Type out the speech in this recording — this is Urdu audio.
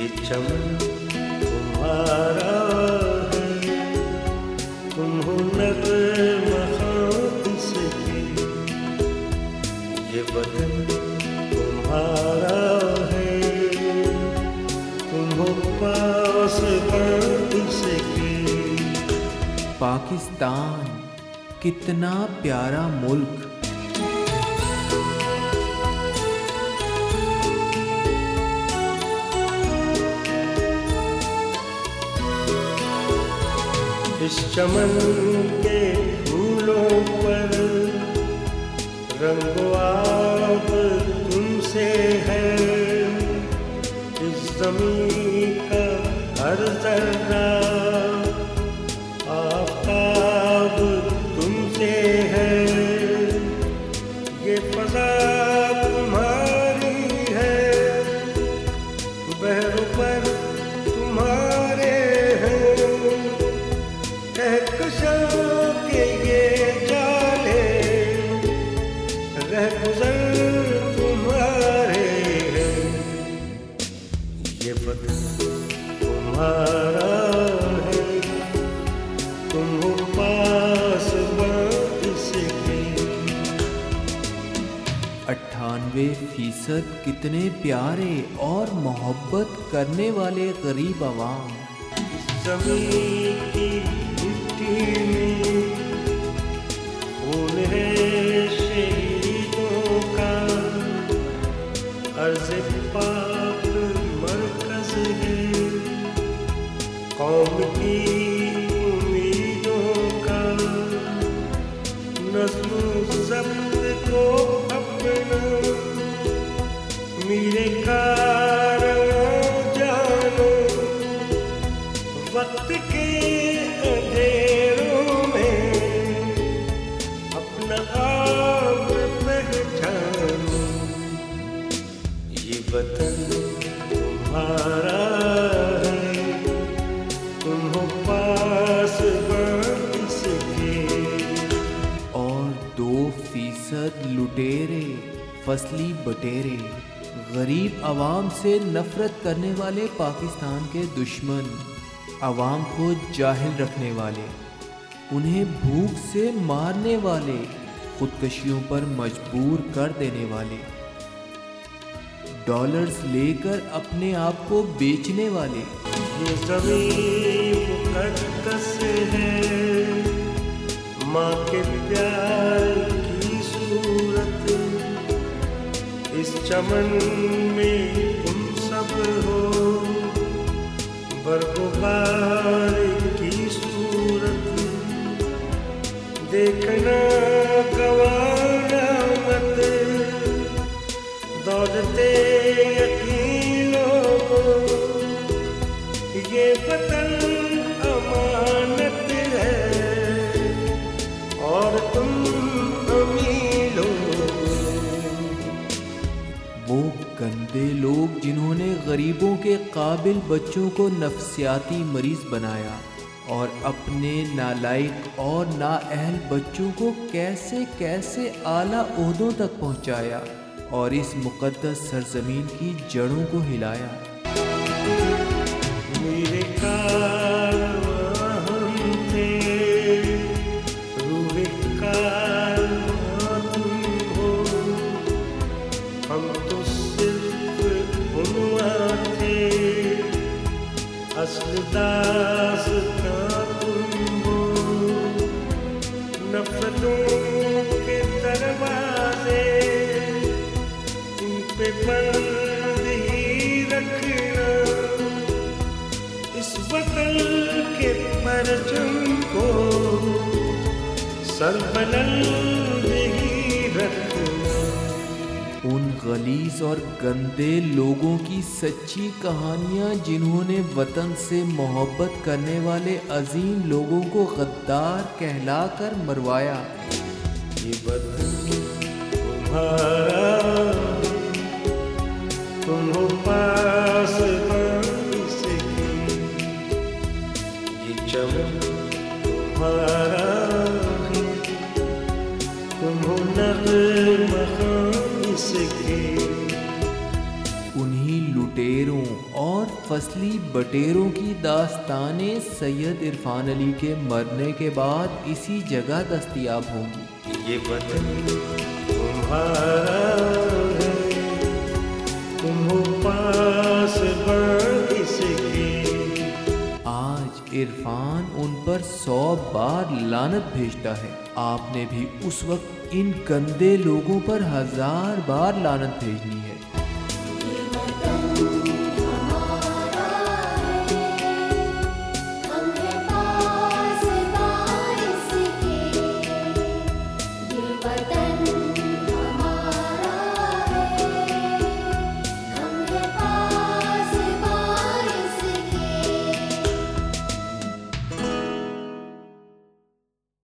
یہ چمن تمہارا ہے۔ تم ہنر محاط سے یہ بدن تمہارا ہے۔ تمہوں پاس بات سے پاکستان، کتنا پیارا ملک۔ اس چمن کے پھولوں پر رنگ آب تم سے ہے۔ اس زمین کا ہر ذرہ تم ہو پاس اٹھانوے فیصد کتنے پیارے اور محبت کرنے والے غریب عوام۔ زمین کی مٹی میں خون ہے شہیدوں کا عرض پاک مرکز ہے۔ قوم کی فصلی بٹیرے، غریب عوام سے نفرت کرنے والے پاکستان کے دشمن، عوام کو جاہل رکھنے والے، انہیں بھوک سے مارنے والے، خودکشیوں پر مجبور کر دینے والے۔ ڈالرز لے کر اپنے آپ کو بیچنے والے۔ یہ چمن میں تم سب ہو۔ برگبار کی صورت دیکھنا۔ دے لوگ جنہوں نے غریبوں کے قابل بچوں کو نفسیاتی مریض بنایا اور اپنے نالائق اور نااہل بچوں کو کیسے کیسے اعلیٰ عہدوں تک پہنچایا اور اس مقدس سرزمین کی جڑوں کو ہلایا۔ اصل داس کا تم ہو نفرتوں کے دروازے ان پہ بند ہی رکھنا، اس وطن کے پرچم کو سر بلند غلیظ اور گندے لوگوں کی سچی کہانیاں جنہوں نے وطن سے محبت کرنے والے عظیم لوگوں کو غدار کہلا کر مروایا۔ یہ وطن تمہارا تم ہو پاس یہ چمن تمہارا فصلی بٹیروں کی داستانیں سید عرفان علی کے مرنے کے بعد اسی جگہ دستیاب ہوں گی۔ یہ وطن تمہارا ہے۔ تم پاس آج عرفان ان پر سو بار لانت بھیجتا ہے۔ آپ نے بھی اس وقت ان گندے لوگوں پر ہزار بار لانت بھیجنی ہے۔